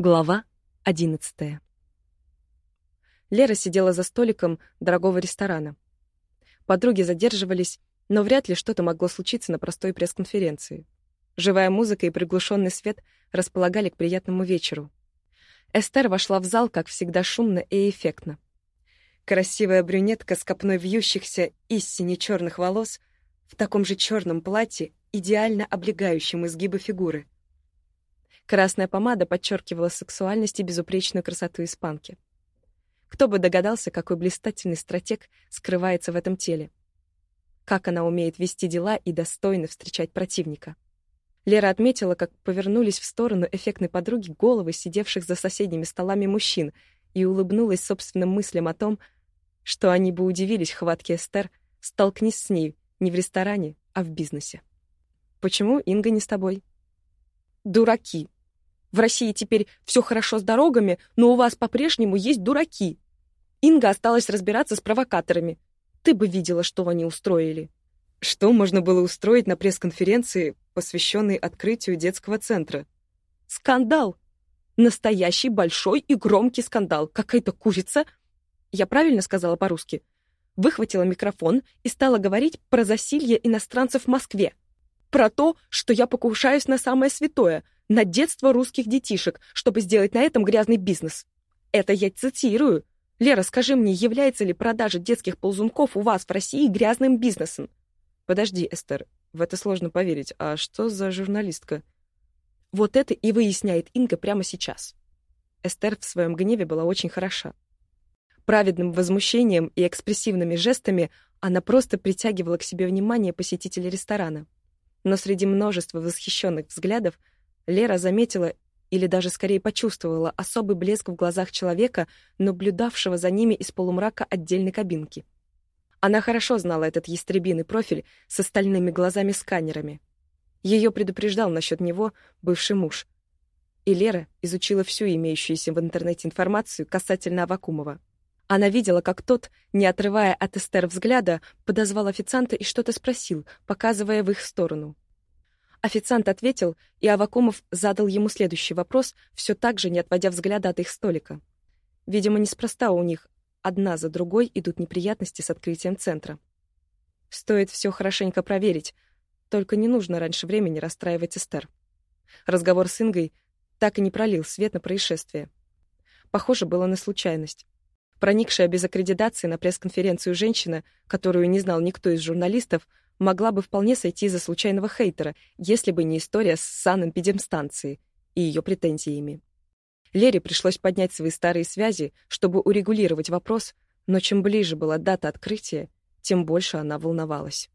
Глава одиннадцатая. Лера сидела за столиком дорогого ресторана. Подруги задерживались, но вряд ли что-то могло случиться на простой пресс-конференции. Живая музыка и приглушенный свет располагали к приятному вечеру. Эстер вошла в зал, как всегда, шумно и эффектно. Красивая брюнетка с копной вьющихся из сине-черных волос в таком же черном платье, идеально облегающем изгибы фигуры — Красная помада подчеркивала сексуальность и безупречную красоту испанки. Кто бы догадался, какой блистательный стратег скрывается в этом теле. Как она умеет вести дела и достойно встречать противника. Лера отметила, как повернулись в сторону эффектной подруги головы сидевших за соседними столами мужчин и улыбнулась собственным мыслям о том, что они бы удивились хватке Эстер, столкнись с ней не в ресторане, а в бизнесе. «Почему Инга не с тобой?» «Дураки», в России теперь все хорошо с дорогами, но у вас по-прежнему есть дураки. Инга осталась разбираться с провокаторами. Ты бы видела, что они устроили. Что можно было устроить на пресс-конференции, посвященной открытию детского центра? Скандал. Настоящий большой и громкий скандал. Какая-то курица, я правильно сказала по-русски, выхватила микрофон и стала говорить про засилье иностранцев в Москве. Про то, что я покушаюсь на самое святое — на детство русских детишек, чтобы сделать на этом грязный бизнес. Это я цитирую. Лера, скажи мне, является ли продажа детских ползунков у вас в России грязным бизнесом? Подожди, Эстер, в это сложно поверить. А что за журналистка? Вот это и выясняет Инга прямо сейчас. Эстер в своем гневе была очень хороша. Праведным возмущением и экспрессивными жестами она просто притягивала к себе внимание посетителей ресторана. Но среди множества восхищенных взглядов Лера заметила или даже скорее почувствовала особый блеск в глазах человека, наблюдавшего за ними из полумрака отдельной кабинки. Она хорошо знала этот ястребиный профиль с остальными глазами-сканерами. Ее предупреждал насчет него бывший муж. И Лера изучила всю имеющуюся в интернете информацию касательно Авакумова. Она видела, как тот, не отрывая от Эстер взгляда, подозвал официанта и что-то спросил, показывая в их сторону. Официант ответил, и Авакумов задал ему следующий вопрос, все так же не отводя взгляда от их столика. Видимо, неспроста у них одна за другой идут неприятности с открытием центра. Стоит все хорошенько проверить, только не нужно раньше времени расстраивать Эстер. Разговор с Ингой так и не пролил свет на происшествие. Похоже было на случайность. Проникшая без аккредитации на пресс-конференцию женщина, которую не знал никто из журналистов, могла бы вполне сойти за случайного хейтера, если бы не история с санэпидемстанцией и ее претензиями. Лере пришлось поднять свои старые связи, чтобы урегулировать вопрос, но чем ближе была дата открытия, тем больше она волновалась.